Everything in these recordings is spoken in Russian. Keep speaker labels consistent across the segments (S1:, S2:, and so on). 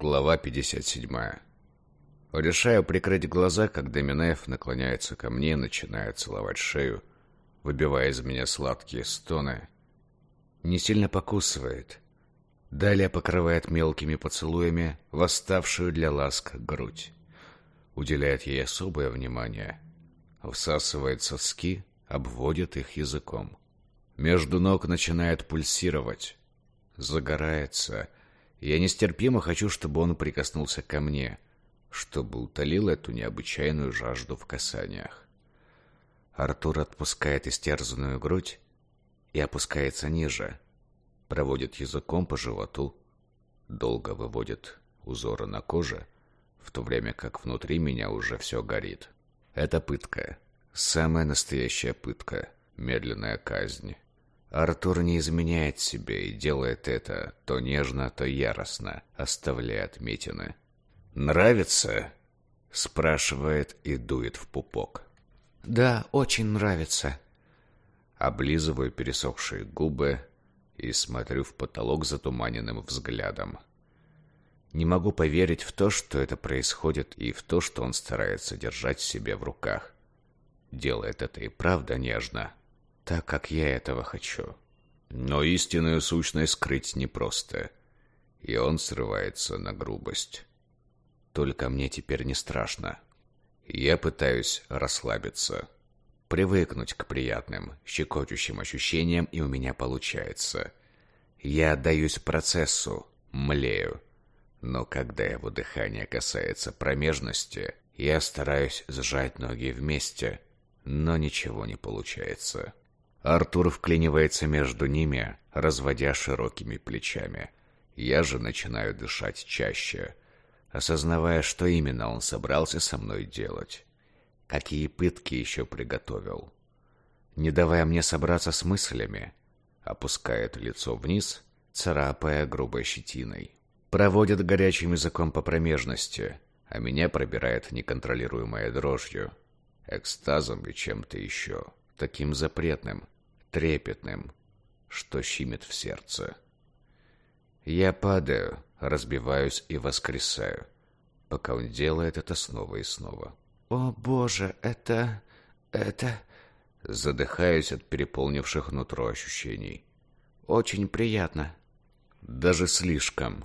S1: Глава 57. Решаю прикрыть глаза, когда Минаев наклоняется ко мне и начинает целовать шею, выбивая из меня сладкие стоны. Не сильно покусывает. Далее покрывает мелкими поцелуями восставшую для ласк грудь. Уделяет ей особое внимание. Всасывает соски, обводит их языком. Между ног начинает пульсировать. Загорается я нестерпимо хочу, чтобы он прикоснулся ко мне, чтобы утолил эту необычайную жажду в касаниях. Артур отпускает истерзанную грудь и опускается ниже, проводит языком по животу, долго выводит узоры на коже, в то время как внутри меня уже все горит. Это пытка. Самая настоящая пытка. Медленная казнь. Артур не изменяет себе и делает это то нежно, то яростно, оставляя отметины. «Нравится?» — спрашивает и дует в пупок.
S2: «Да, очень нравится».
S1: Облизываю пересохшие губы и смотрю в потолок затуманенным взглядом. Не могу поверить в то, что это происходит, и в то, что он старается держать себя в руках. Делает это и правда нежно, так, как я этого хочу. Но истинную сущность скрыть непросто, и он срывается на грубость. Только мне теперь не страшно. Я пытаюсь расслабиться, привыкнуть к приятным, щекочущим ощущениям, и у меня получается. Я отдаюсь процессу, млею. Но когда его дыхание касается промежности, я стараюсь сжать ноги вместе, но ничего не получается. Артур вклинивается между ними, разводя широкими плечами. Я же начинаю дышать чаще, осознавая, что именно он собрался со мной делать. Какие пытки еще приготовил. Не давая мне собраться с мыслями, опускает лицо вниз, царапая грубой щетиной. Проводит горячим языком по промежности, а меня пробирает неконтролируемая дрожью, экстазом и чем-то еще таким запретным, трепетным, что щемит в сердце. Я падаю, разбиваюсь и воскресаю, пока он делает это снова и снова.
S2: «О, Боже, это... это...»
S1: Задыхаюсь от переполнивших нутро ощущений.
S2: «Очень приятно».
S1: Даже слишком.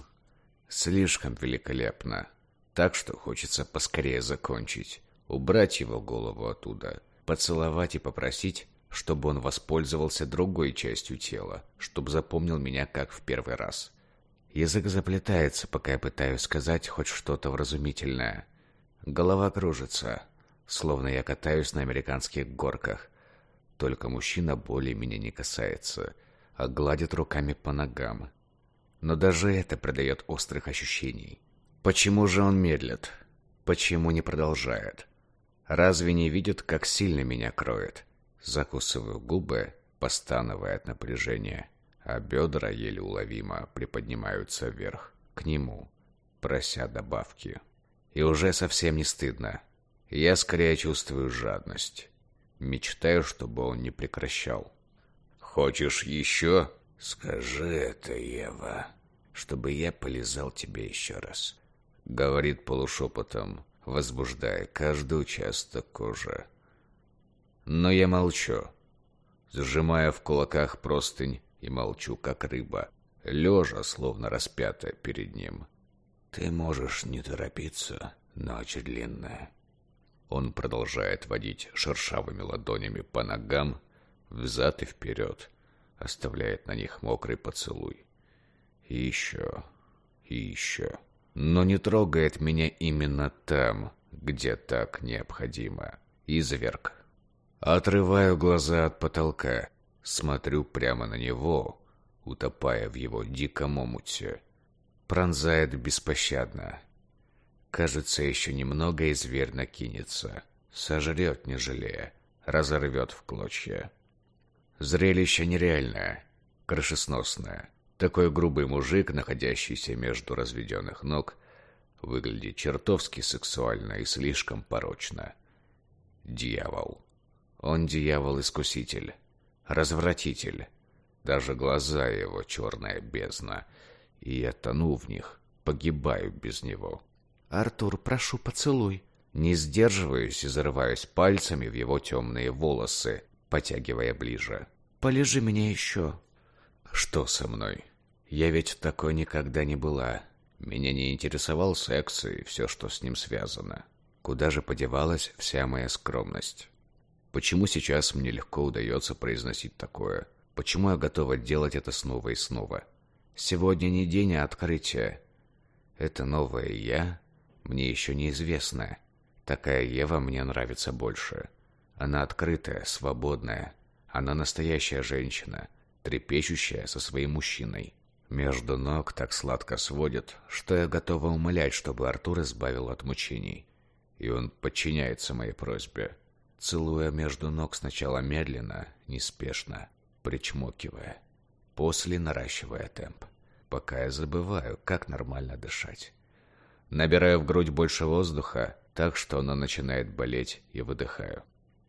S1: Слишком великолепно. Так что хочется поскорее закончить. Убрать его голову оттуда поцеловать и попросить, чтобы он воспользовался другой частью тела, чтобы запомнил меня как в первый раз. Язык заплетается, пока я пытаюсь сказать хоть что-то вразумительное. Голова кружится, словно я катаюсь на американских горках. Только мужчина более меня не касается, а гладит руками по ногам. Но даже это придает острых ощущений. Почему же он медлит? Почему не продолжает? Разве не видит, как сильно меня кроет? Закусываю губы, постановая от напряжения, а бедра еле уловимо приподнимаются вверх, к нему, прося добавки. И уже совсем не стыдно. Я скорее чувствую жадность. Мечтаю, чтобы он не прекращал. «Хочешь еще?» «Скажи это, Ева, чтобы я полизал тебя еще раз», — говорит полушепотом, возбуждая каждый участок кожи. Но я молчу, сжимая в кулаках простынь и молчу, как рыба, лежа, словно распятая перед ним. «Ты можешь не торопиться, ночь длинная». Он продолжает водить шершавыми ладонями по ногам, взад и вперед, оставляет на них мокрый поцелуй. И еще, и еще но не трогает меня именно там, где так необходимо. Изверг. Отрываю глаза от потолка, смотрю прямо на него, утопая в его диком омуте. Пронзает беспощадно. Кажется, еще немного и зверь накинется. Сожрет, не жалея. Разорвет в клочья. Зрелище нереальное, крышесносное. Такой грубый мужик, находящийся между разведенных ног, выглядит чертовски сексуально и слишком порочно. Дьявол. Он дьявол-искуситель, развратитель. Даже глаза его черная бездна, и я тону в них, Погибаю без него.
S2: «Артур, прошу, поцелуй».
S1: Не сдерживаюсь и зарываюсь пальцами в его темные волосы, потягивая ближе.
S2: «Полежи меня еще».
S1: «Что со мной? Я ведь такой никогда не была. Меня не интересовал секс и все, что с ним связано. Куда же подевалась вся моя скромность? Почему сейчас мне легко удается произносить такое? Почему я готова делать это снова и снова? Сегодня не день, а открытие. Это новое я, мне еще неизвестное. Такая Ева мне нравится больше. Она открытая, свободная. Она настоящая женщина, трепещущая со своим мужчиной. Между ног так сладко сводит, что я готова умолять, чтобы Артур избавил от мучений и он подчиняется моей просьбе, целуя между ног сначала медленно, неспешно, причмокивая, после наращивая темп, пока я забываю, как нормально дышать. Набираю в грудь больше воздуха, так что она начинает болеть, и выдыхаю.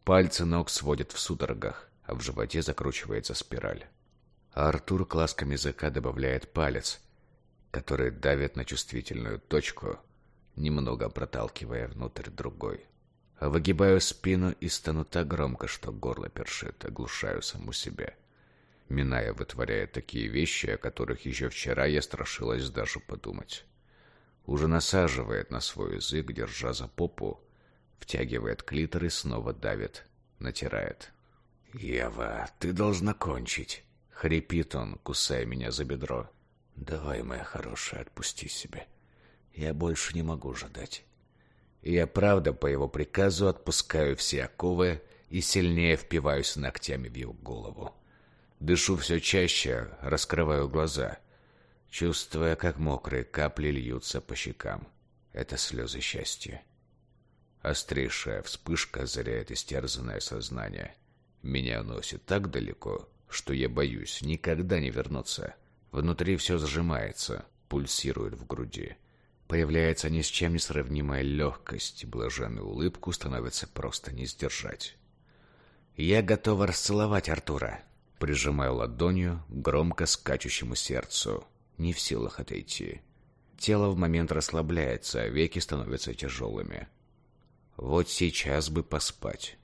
S1: Пальцы ног сводят в судорогах, а в животе закручивается спираль. А Артур класком языка добавляет палец, который давит на чувствительную точку – немного проталкивая внутрь другой. Выгибаю спину и стану так громко, что горло першит, оглушаю саму себя. Миная вытворяет такие вещи, о которых еще вчера я страшилась даже подумать. Уже насаживает на свой язык, держа за попу, втягивает клитор и снова давит, натирает. «Ева, ты должна кончить!» — хрипит он, кусая меня за бедро. «Давай, моя хорошая, отпусти себя!» Я больше не могу ждать. Я правда по его приказу отпускаю все оковы и сильнее впиваюсь ногтями в его голову. Дышу все чаще, раскрываю глаза, чувствуя, как мокрые капли льются по щекам. Это слезы счастья. Острейшая вспышка озаряет истерзанное сознание. Меня носит так далеко, что я боюсь никогда не вернуться. Внутри все сжимается, пульсирует в груди. Появляется ни с чем не сравнимая легкость, блаженную улыбку становится просто не сдержать. «Я готова расцеловать Артура», прижимаю ладонью громко скачущему сердцу, не в силах отойти. Тело в момент расслабляется, а веки становятся тяжелыми. Вот сейчас бы поспать.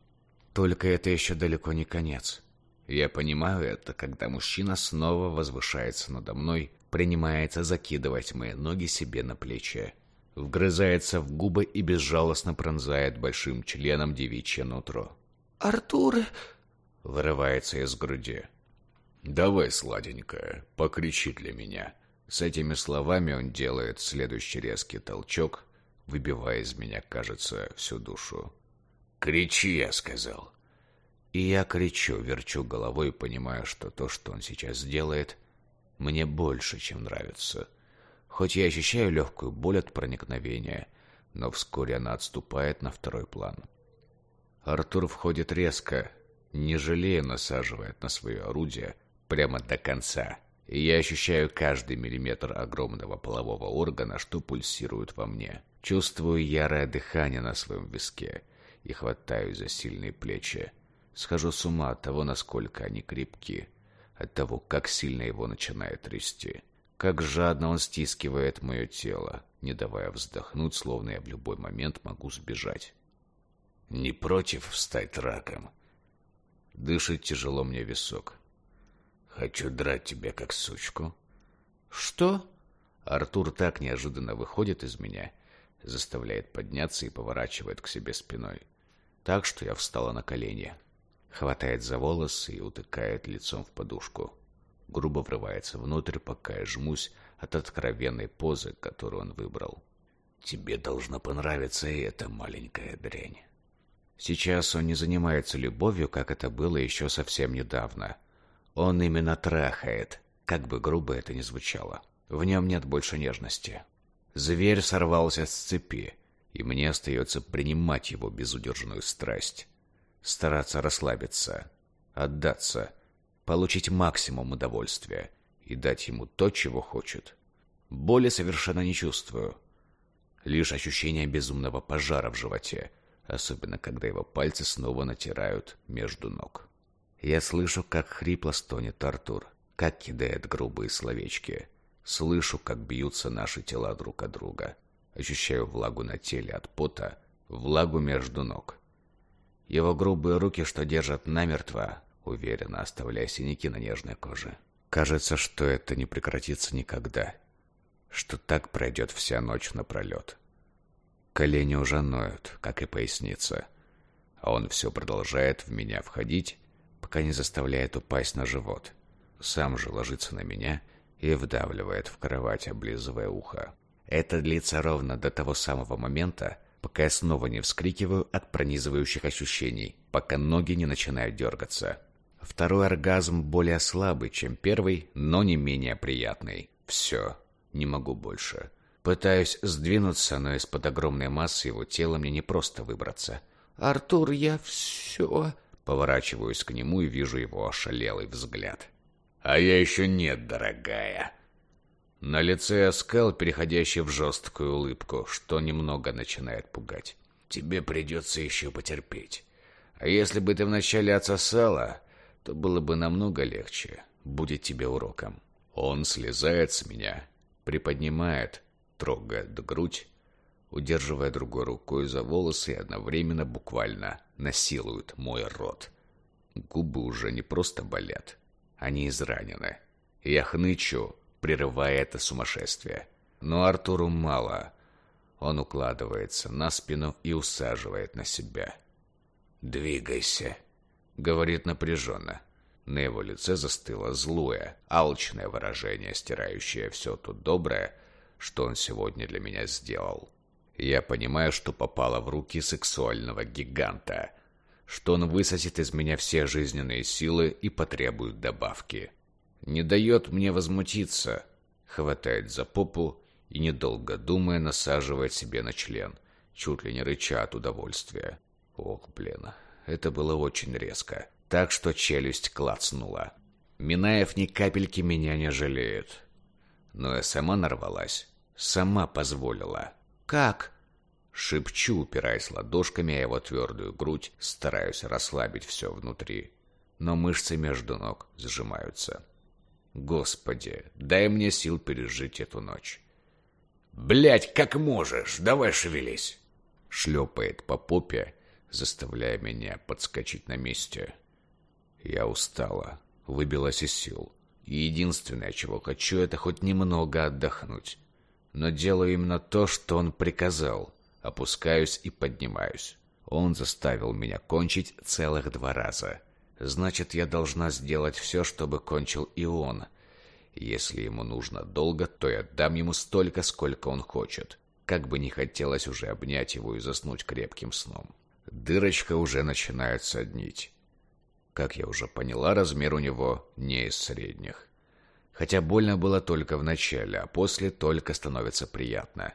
S1: Только это еще далеко не конец. Я понимаю это, когда мужчина снова возвышается надо мной принимается закидывать мои ноги себе на плечи. Вгрызается в губы и безжалостно пронзает большим членом девичье нутро.
S2: «Артур!»
S1: — вырывается из груди. «Давай, сладенькая, покричи для меня». С этими словами он делает следующий резкий толчок, выбивая из меня, кажется, всю душу. «Кричи!» — я сказал. И я кричу, верчу головой и понимаю, что то, что он сейчас сделает — мне больше, чем нравится. Хоть я ощущаю легкую боль от проникновения, но вскоре она отступает на второй план. Артур входит резко, не жалея насаживает на свое орудие прямо до конца, и я ощущаю каждый миллиметр огромного полового органа, что пульсирует во мне. Чувствую ярое дыхание на своем виске и хватаю за сильные плечи. Схожу с ума от того, насколько они крепки от того, как сильно его начинает трясти. Как жадно он стискивает мое тело, не давая вздохнуть, словно я в любой момент могу сбежать. Не против стать раком. Дышит тяжело мне висок. Хочу драть тебя, как сучку.
S2: Что?
S1: Артур так неожиданно выходит из меня, заставляет подняться и поворачивает к себе спиной. Так что я встала на колени хватает за волосы и утыкает лицом в подушку. Грубо врывается внутрь, пока я жмусь от откровенной позы, которую он выбрал. Тебе должно понравиться и эта маленькая дрянь. Сейчас он не занимается любовью, как это было еще совсем недавно. Он именно трахает, как бы грубо это ни звучало. В нем нет больше нежности. Зверь сорвался с цепи, и мне остается принимать его безудержную страсть стараться расслабиться, отдаться, получить максимум удовольствия и дать ему то, чего хочет. Боли совершенно не чувствую. Лишь ощущение безумного пожара в животе, особенно когда его пальцы снова натирают между ног. Я слышу, как хрипло стонет Артур, как кидает грубые словечки, Слышу, как бьются наши тела друг от друга. Ощущаю влагу на теле от пота, влагу между ног. Его грубые руки, что держат намертво, уверенно оставляя синяки на нежной коже. Кажется, что это не прекратится никогда. Что так пройдет вся ночь напролет. Колени уже ноют, как и поясница. А он все продолжает в меня входить, пока не заставляет упасть на живот. Сам же ложится на меня и вдавливает в кровать, облизывая ухо. Это длится ровно до того самого момента, пока я снова не вскрикиваю от пронизывающих ощущений, пока ноги не начинают дергаться. Второй оргазм более слабый, чем первый, но не менее приятный. Все, не могу больше. Пытаюсь сдвинуться, но из-под огромной массы его тела мне не просто выбраться.
S2: «Артур, я все...»
S1: Поворачиваюсь к нему и вижу его ошалелый взгляд. «А я еще нет, дорогая!» На лице оскал, переходящий в жесткую улыбку, что немного начинает пугать. «Тебе придется еще потерпеть. А если бы ты вначале отсосала, то было бы намного легче. Будет тебе уроком». Он слезает с меня, приподнимает, трогает грудь, удерживая другой рукой за волосы и одновременно буквально насилует мой рот. Губы уже не просто болят, они изранены. Я хнычу, прерывая это сумасшествие. Но Артуру мало. Он укладывается на спину и усаживает на себя. «Двигайся», — говорит напряженно. На его лице застыло злое, алчное выражение, стирающее все то доброе, что он сегодня для меня сделал. Я понимаю, что попало в руки сексуального гиганта, что он высосет из меня все жизненные силы и потребует добавки. Не дает мне возмутиться, хватает за попу и, недолго думая, насаживает себе на член, чуть ли не рыча от удовольствия. Ох, блин, это было очень резко, так что челюсть клацнула. Минаев ни капельки меня не жалеет. Но я сама нарвалась, сама позволила.
S2: «Как?»
S1: Шепчу, упираясь ладошками о его твердую грудь, стараюсь расслабить все внутри. Но мышцы между ног сжимаются. Господи, дай мне сил пережить эту ночь. Блять, как можешь, давай шевелись. Шлепает по попе, заставляя меня подскочить на месте. Я устала, выбилась из сил. И единственное, чего хочу, это хоть немного отдохнуть. Но делаю именно то, что он приказал. Опускаюсь и поднимаюсь. Он заставил меня кончить целых два раза. Значит, я должна сделать все, чтобы кончил и он. Если ему нужно долго, то я дам ему столько, сколько он хочет. Как бы не хотелось уже обнять его и заснуть крепким сном. Дырочка уже начинает соднить. Как я уже поняла, размер у него не из средних. Хотя больно было только в начале, а после только становится приятно.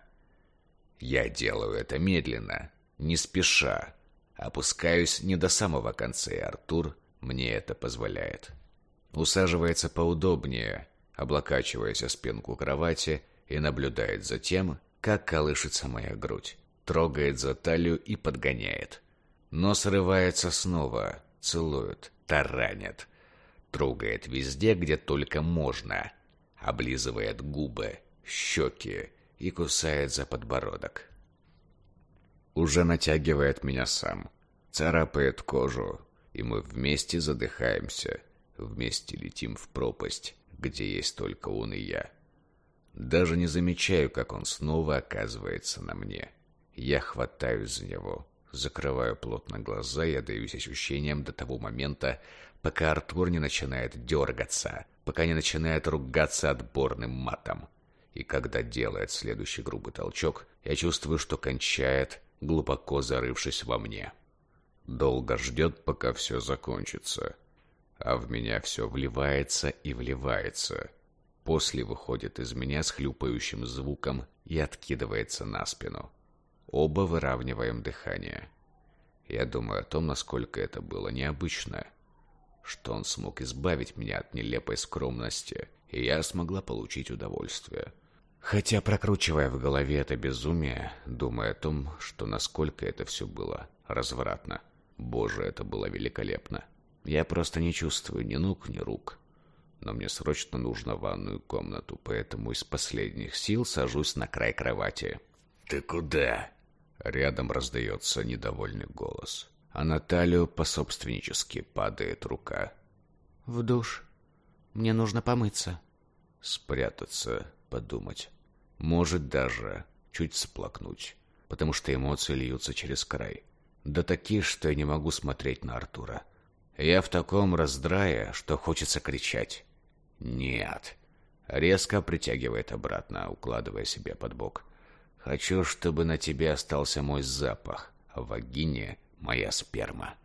S1: Я делаю это медленно, не спеша. Опускаюсь не до самого конца, и Артур мне это позволяет. Усаживается поудобнее, облокачиваясь о спинку кровати и наблюдает за тем, как колышется моя грудь. Трогает за талию и подгоняет. Но срывается снова, целует, таранит. Трогает везде, где только можно. Облизывает губы, щеки и кусает за подбородок. Уже натягивает меня сам. Царапает кожу, и мы вместе задыхаемся, вместе летим в пропасть, где есть только он и я. Даже не замечаю, как он снова оказывается на мне. Я хватаюсь за него, закрываю плотно глаза и отдаюсь ощущениям до того момента, пока Артур не начинает дергаться, пока не начинает ругаться отборным матом. И когда делает следующий грубый толчок, я чувствую, что кончает, глубоко зарывшись во мне. Долго ждет, пока все закончится. А в меня все вливается и вливается. После выходит из меня с хлюпающим звуком и откидывается на спину. Оба выравниваем дыхание. Я думаю о том, насколько это было необычно. Что он смог избавить меня от нелепой скромности, и я смогла получить удовольствие. Хотя, прокручивая в голове это безумие, думая о том, что насколько это все было развратно. Боже, это было великолепно. Я просто не чувствую ни ног, ни рук. но мне срочно нужно ванную комнату, поэтому из последних сил сажусь на край кровати. «Ты куда?» Рядом раздается недовольный голос, а на талию пособственнически падает рука.
S2: «В душ. Мне нужно помыться».
S1: Спрятаться, подумать. Может даже чуть сплакнуть, потому что эмоции льются через край. Да такие, что я не могу смотреть на Артура. Я в таком раздрае, что хочется кричать. «Нет!» Резко притягивает обратно, укладывая себе под бок. «Хочу, чтобы на тебе остался мой запах, в вагине моя сперма».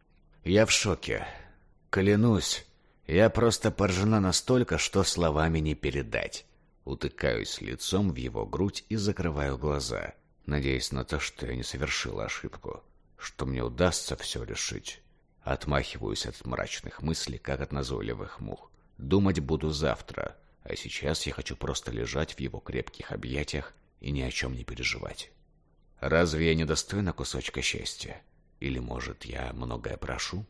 S1: Я в шоке. Клянусь, я просто поражена настолько, что словами не передать. Утыкаюсь лицом в его грудь и закрываю глаза, надеясь на то, что я не совершила ошибку что мне удастся все решить. Отмахиваюсь от мрачных мыслей, как от назойливых мух. Думать буду завтра, а сейчас я хочу просто лежать в его крепких объятиях и ни о чем не переживать. Разве я недостойна кусочка счастья? Или, может, я многое прошу?»